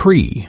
tree.